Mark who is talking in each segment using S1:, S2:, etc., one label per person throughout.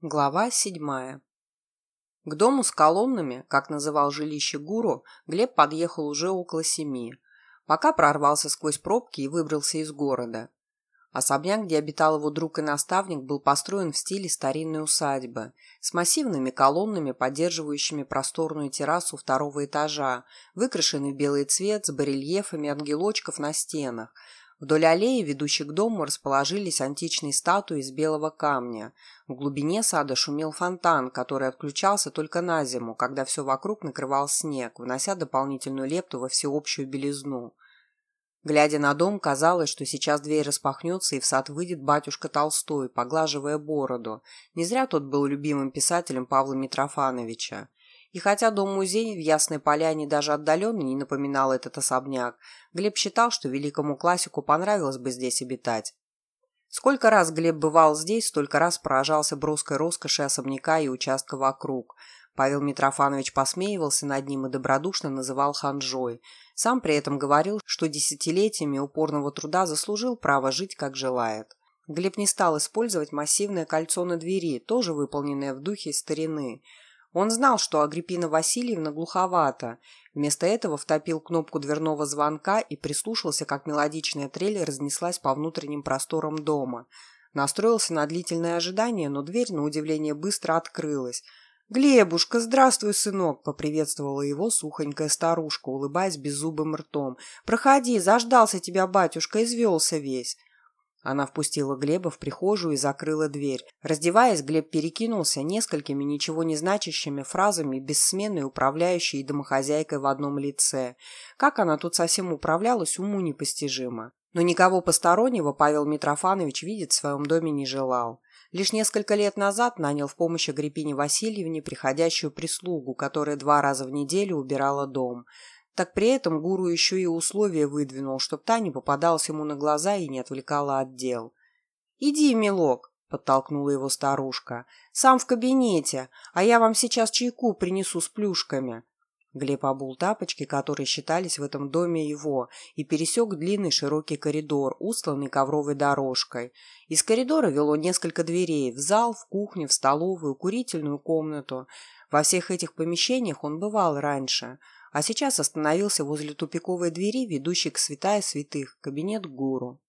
S1: Глава седьмая. К дому с колоннами, как называл жилище гуру, Глеб подъехал уже около семи, пока прорвался сквозь пробки и выбрался из города. Особняк, где обитал его друг и наставник, был построен в стиле старинной усадьбы, с массивными колоннами, поддерживающими просторную террасу второго этажа, выкрашенный в белый цвет с барельефами ангелочков на стенах, Вдоль аллеи, ведущей к дому, расположились античные статуи из белого камня. В глубине сада шумел фонтан, который отключался только на зиму, когда все вокруг накрывал снег, внося дополнительную лепту во всеобщую белизну. Глядя на дом, казалось, что сейчас дверь распахнется, и в сад выйдет батюшка Толстой, поглаживая бороду. Не зря тот был любимым писателем Павла Митрофановича. И хотя дом-музей в Ясной Поляне даже отдаленно не напоминал этот особняк, Глеб считал, что великому классику понравилось бы здесь обитать. Сколько раз Глеб бывал здесь, столько раз поражался броской роскоши особняка и участка вокруг. Павел Митрофанович посмеивался над ним и добродушно называл ханжой. Сам при этом говорил, что десятилетиями упорного труда заслужил право жить, как желает. Глеб не стал использовать массивное кольцо на двери, тоже выполненное в духе старины – он знал, что Агриппина Васильевна глуховата. Вместо этого втопил кнопку дверного звонка и прислушался, как мелодичная трель разнеслась по внутренним просторам дома. Настроился на длительное ожидание, но дверь, на удивление, быстро открылась. «Глебушка, здравствуй, сынок!» — поприветствовала его сухонькая старушка, улыбаясь беззубым ртом. «Проходи, заждался тебя батюшка, извелся весь!» Она впустила Глеба в прихожую и закрыла дверь. Раздеваясь, Глеб перекинулся несколькими ничего не значащими фразами бессменной управляющей и домохозяйкой в одном лице. Как она тут совсем управлялась, уму непостижимо. Но никого постороннего Павел Митрофанович видеть в своем доме не желал. Лишь несколько лет назад нанял в помощь Агриппине Васильевне приходящую прислугу, которая два раза в неделю убирала дом – так при этом гуру еще и условия выдвинул, чтоб та не попадалась ему на глаза и не отвлекала от дел. «Иди, милок», — подтолкнула его старушка, — «сам в кабинете, а я вам сейчас чайку принесу с плюшками». Глеб обул тапочки, которые считались в этом доме его, и пересек длинный широкий коридор, устланный ковровой дорожкой. Из коридора вело несколько дверей – в зал, в кухню, в столовую, курительную комнату. Во всех этих помещениях он бывал раньше – а сейчас остановился возле тупиковой двери, ведущей к святая святых, кабинет гуру.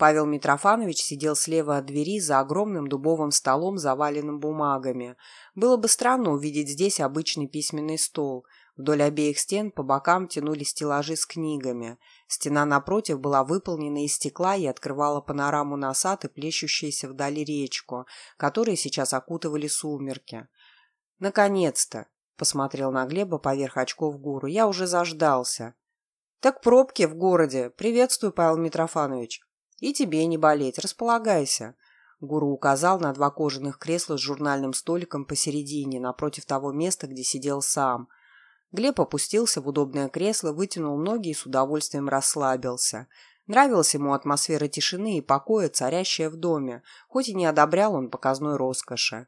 S1: Павел Митрофанович сидел слева от двери за огромным дубовым столом, заваленным бумагами. Было бы странно увидеть здесь обычный письменный стол. Вдоль обеих стен по бокам тянулись стеллажи с книгами. Стена напротив была выполнена из стекла и открывала панораму на сад и плещущуюся вдали речку, которые сейчас окутывали сумерки. Наконец-то! Посмотрел на Глеба поверх очков гуру. Я уже заждался. Так пробки в городе. Приветствую, Павел Митрофанович. И тебе не болеть. Располагайся. Гуру указал на два кожаных кресла с журнальным столиком посередине, напротив того места, где сидел сам. Глеб опустился в удобное кресло, вытянул ноги и с удовольствием расслабился. Нравилась ему атмосфера тишины и покоя, царящая в доме, хоть и не одобрял он показной роскоши.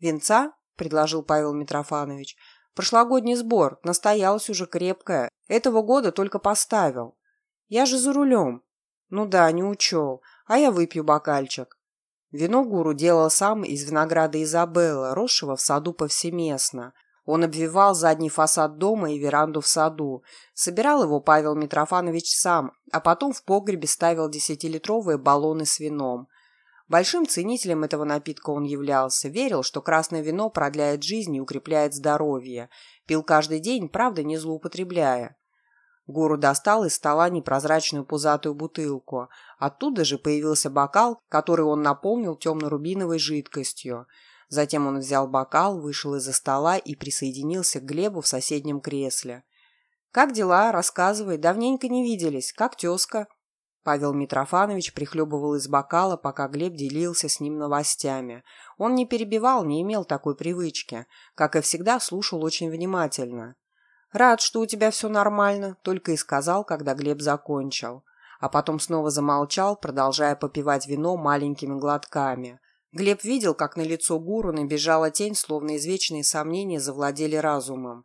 S1: «Венца?» Предложил Павел Митрофанович. «Прошлогодний сбор. Настоялась уже крепкая. Этого года только поставил. Я же за рулем». «Ну да, не учел. А я выпью бокальчик». Вино гуру делал сам из винограда Изабелла, росшего в саду повсеместно. Он обвивал задний фасад дома и веранду в саду. Собирал его Павел Митрофанович сам, а потом в погребе ставил десятилитровые баллоны с вином. Большим ценителем этого напитка он являлся, верил, что красное вино продляет жизнь и укрепляет здоровье. Пил каждый день, правда, не злоупотребляя. Гуру достал из стола непрозрачную пузатую бутылку. Оттуда же появился бокал, который он наполнил темно-рубиновой жидкостью. Затем он взял бокал, вышел из-за стола и присоединился к Глебу в соседнем кресле. «Как дела? Рассказывай. Давненько не виделись. Как тезка?» Павел Митрофанович прихлебывал из бокала, пока Глеб делился с ним новостями. Он не перебивал, не имел такой привычки. Как и всегда, слушал очень внимательно. «Рад, что у тебя все нормально», — только и сказал, когда Глеб закончил. А потом снова замолчал, продолжая попивать вино маленькими глотками. Глеб видел, как на лицо гуру набежала тень, словно извечные сомнения завладели разумом.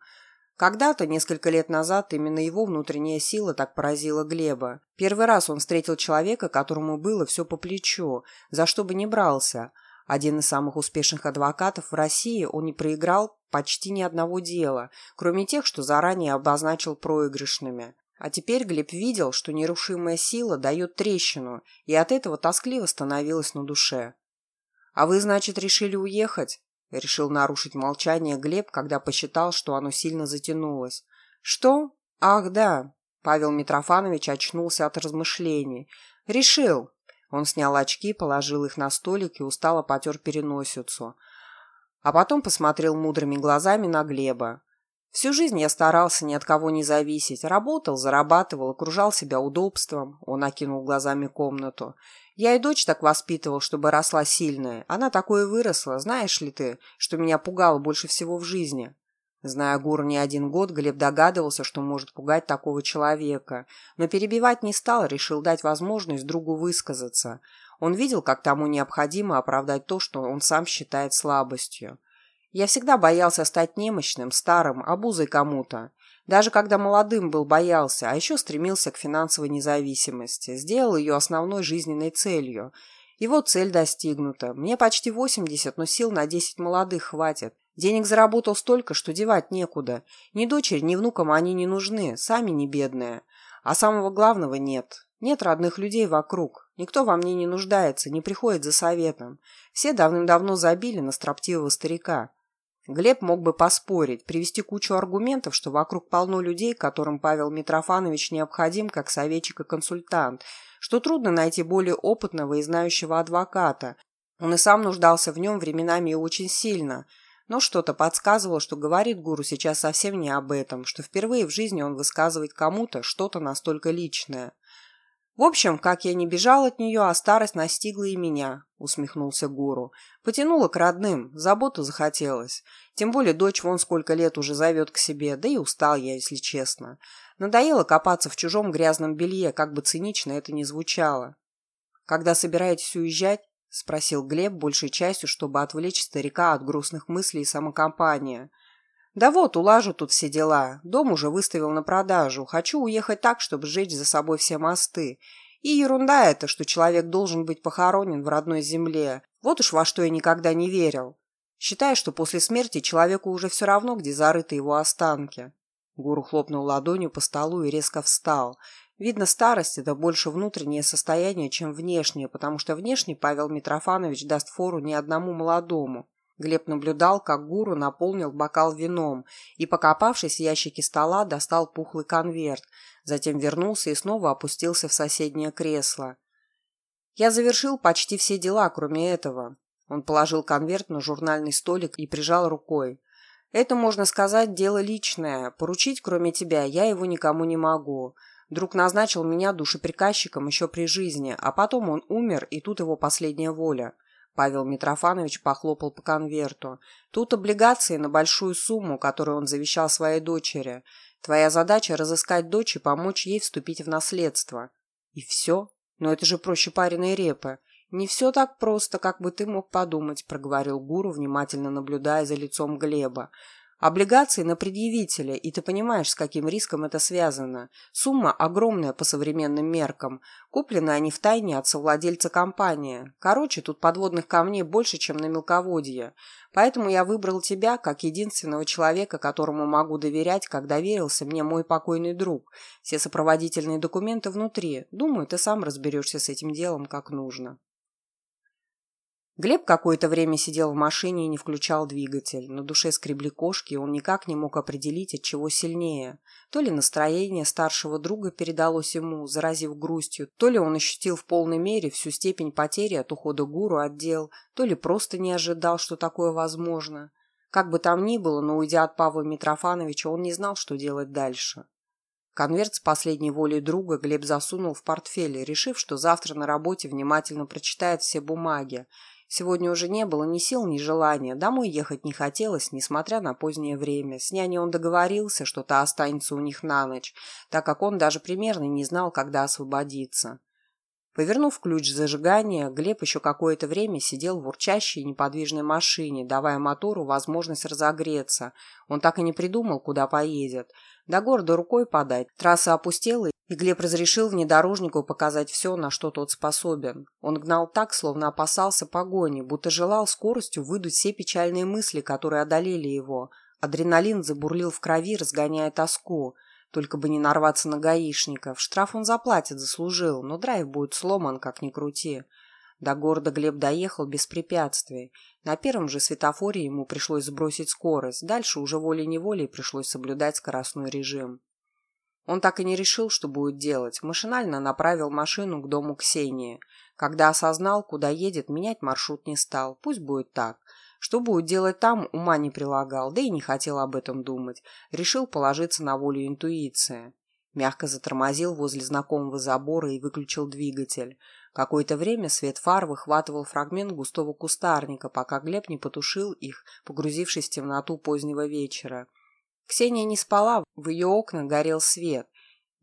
S1: Когда-то, несколько лет назад, именно его внутренняя сила так поразила Глеба. Первый раз он встретил человека, которому было все по плечу, за что бы ни брался. Один из самых успешных адвокатов в России, он не проиграл почти ни одного дела, кроме тех, что заранее обозначил проигрышными. А теперь Глеб видел, что нерушимая сила дает трещину, и от этого тоскливо становилось на душе. «А вы, значит, решили уехать?» Решил нарушить молчание Глеб, когда посчитал, что оно сильно затянулось. «Что? Ах, да!» Павел Митрофанович очнулся от размышлений. «Решил!» Он снял очки, положил их на столик и устало потер переносицу. А потом посмотрел мудрыми глазами на Глеба. Всю жизнь я старался ни от кого не зависеть. Работал, зарабатывал, окружал себя удобством. Он окинул глазами комнату. Я и дочь так воспитывал, чтобы росла сильная. Она такое выросла, знаешь ли ты, что меня пугало больше всего в жизни. Зная Гуру не один год, Глеб догадывался, что может пугать такого человека, но перебивать не стал, решил дать возможность другу высказаться. Он видел, как тому необходимо оправдать то, что он сам считает слабостью. Я всегда боялся стать немощным, старым, обузой кому-то. Даже когда молодым был, боялся, а еще стремился к финансовой независимости. Сделал ее основной жизненной целью. Вот цель достигнута. Мне почти 80, но сил на 10 молодых хватит. Денег заработал столько, что девать некуда. Ни дочери, ни внукам они не нужны, сами не бедные. А самого главного нет. Нет родных людей вокруг. Никто во мне не нуждается, не приходит за советом. Все давным-давно забили на строптивого старика. Глеб мог бы поспорить, привести кучу аргументов, что вокруг полно людей, которым Павел Митрофанович необходим как советчик и консультант, что трудно найти более опытного и знающего адвоката. Он и сам нуждался в нем временами и очень сильно – но что-то подсказывало, что говорит гуру сейчас совсем не об этом, что впервые в жизни он высказывает кому-то что-то настолько личное. «В общем, как я не бежал от нее, а старость настигла и меня», — усмехнулся гуру. «Потянула к родным, заботу захотелось. Тем более дочь вон сколько лет уже зовет к себе, да и устал я, если честно. Надоело копаться в чужом грязном белье, как бы цинично это ни звучало. Когда собираетесь уезжать?» — спросил Глеб большей частью, чтобы отвлечь старика от грустных мыслей и самокомпания. «Да вот, улажу тут все дела. Дом уже выставил на продажу. Хочу уехать так, чтобы сжечь за собой все мосты. И ерунда это, что человек должен быть похоронен в родной земле. Вот уж во что я никогда не верил. Считаю, что после смерти человеку уже все равно, где зарыты его останки». Гуру хлопнул ладонью по столу и резко встал. Видно, старость – это больше внутреннее состояние, чем внешнее, потому что внешне Павел Митрофанович даст фору ни одному молодому. Глеб наблюдал, как гуру наполнил бокал вином и, покопавшись в ящике стола, достал пухлый конверт, затем вернулся и снова опустился в соседнее кресло. «Я завершил почти все дела, кроме этого». Он положил конверт на журнальный столик и прижал рукой. «Это, можно сказать, дело личное. Поручить, кроме тебя, я его никому не могу. Друг назначил меня душеприказчиком еще при жизни, а потом он умер, и тут его последняя воля. Павел Митрофанович похлопал по конверту. Тут облигации на большую сумму, которую он завещал своей дочери. Твоя задача – разыскать дочь и помочь ей вступить в наследство. И все? Но это же проще пареной репы. Не все так просто, как бы ты мог подумать, проговорил Гуру, внимательно наблюдая за лицом Глеба. Облигации на предъявителя, и ты понимаешь, с каким риском это связано. Сумма огромная по современным меркам. Куплены они в тайне от совладельца компании. Короче, тут подводных камней больше, чем на мелководье. Поэтому я выбрал тебя как единственного человека, которому могу доверять, как доверился мне мой покойный друг. Все сопроводительные документы внутри. Думаю, ты сам разберешься с этим делом как нужно. Глеб какое-то время сидел в машине и не включал двигатель. На душе скребли кошки, и он никак не мог определить, от чего сильнее. То ли настроение старшего друга передалось ему, заразив грустью, то ли он ощутил в полной мере всю степень потери от ухода гуру от дел, то ли просто не ожидал, что такое возможно. Как бы там ни было, но уйдя от Павла Митрофановича, он не знал, что делать дальше. Конверт с последней волей друга Глеб засунул в портфель, решив, что завтра на работе внимательно прочитает все бумаги, Сегодня уже не было ни сил, ни желания. Домой ехать не хотелось, несмотря на позднее время. С няней он договорился, что та останется у них на ночь, так как он даже примерно не знал, когда освободиться. Повернув ключ зажигания, Глеб еще какое-то время сидел в урчащей неподвижной машине, давая мотору возможность разогреться. Он так и не придумал, куда поедет. До города рукой подать. Трасса опустела, И Глеб разрешил внедорожнику показать все, на что тот способен. Он гнал так, словно опасался погони, будто желал скоростью выдуть все печальные мысли, которые одолели его. Адреналин забурлил в крови, разгоняя тоску. Только бы не нарваться на гаишников. Штраф он заплатит, заслужил, но драйв будет сломан, как ни крути. До города Глеб доехал без препятствий. На первом же светофоре ему пришлось сбросить скорость. Дальше уже волей-неволей пришлось соблюдать скоростной режим. Он так и не решил, что будет делать. Машинально направил машину к дому Ксении. Когда осознал, куда едет, менять маршрут не стал. Пусть будет так. Что будет делать там, ума не прилагал, да и не хотел об этом думать. Решил положиться на волю интуиции. Мягко затормозил возле знакомого забора и выключил двигатель. Какое-то время свет фар выхватывал фрагмент густого кустарника, пока Глеб не потушил их, погрузившись в темноту позднего вечера. Ксения не спала, в ее окна горел свет.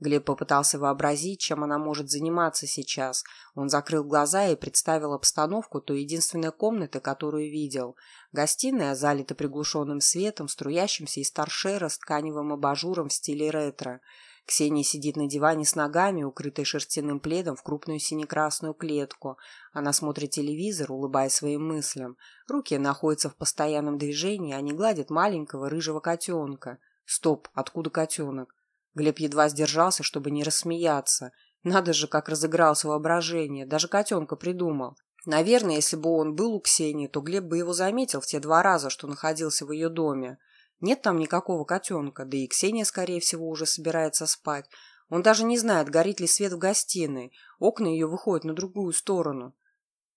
S1: Глеб попытался вообразить, чем она может заниматься сейчас. Он закрыл глаза и представил обстановку той единственной комнаты, которую видел. Гостиная залита приглушенным светом, струящимся из торшера с тканевым абажуром в стиле ретро. Ксения сидит на диване с ногами, укрытой шерстяным пледом в крупную сине-красную клетку. Она смотрит телевизор, улыбаясь своим мыслям. Руки находятся в постоянном движении, они гладят маленького рыжего котенка. Стоп, откуда котенок? Глеб едва сдержался, чтобы не рассмеяться. Надо же, как разыгрался воображение. Даже котенка придумал. Наверное, если бы он был у Ксении, то Глеб бы его заметил в те два раза, что находился в ее доме. Нет там никакого котенка, да и Ксения, скорее всего, уже собирается спать. Он даже не знает, горит ли свет в гостиной. Окна ее выходят на другую сторону.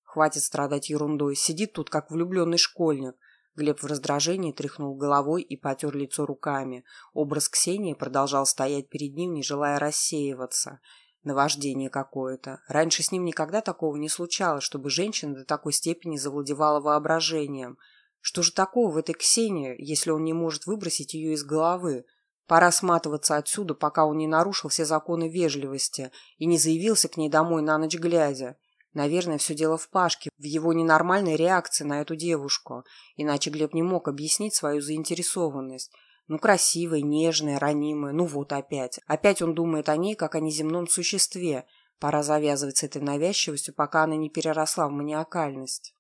S1: Хватит страдать ерундой. Сидит тут, как влюбленный школьник. Глеб в раздражении тряхнул головой и потер лицо руками. Образ Ксении продолжал стоять перед ним, не желая рассеиваться. Наваждение какое-то. Раньше с ним никогда такого не случалось, чтобы женщина до такой степени завладевала воображением – что же такого в этой Ксении, если он не может выбросить ее из головы? Пора сматываться отсюда, пока он не нарушил все законы вежливости и не заявился к ней домой на ночь глядя. Наверное, все дело в Пашке, в его ненормальной реакции на эту девушку. Иначе Глеб не мог объяснить свою заинтересованность. Ну, красивая, нежная, ранимая, ну вот опять. Опять он думает о ней, как о неземном существе. Пора завязывать с этой навязчивостью, пока она не переросла в маниакальность.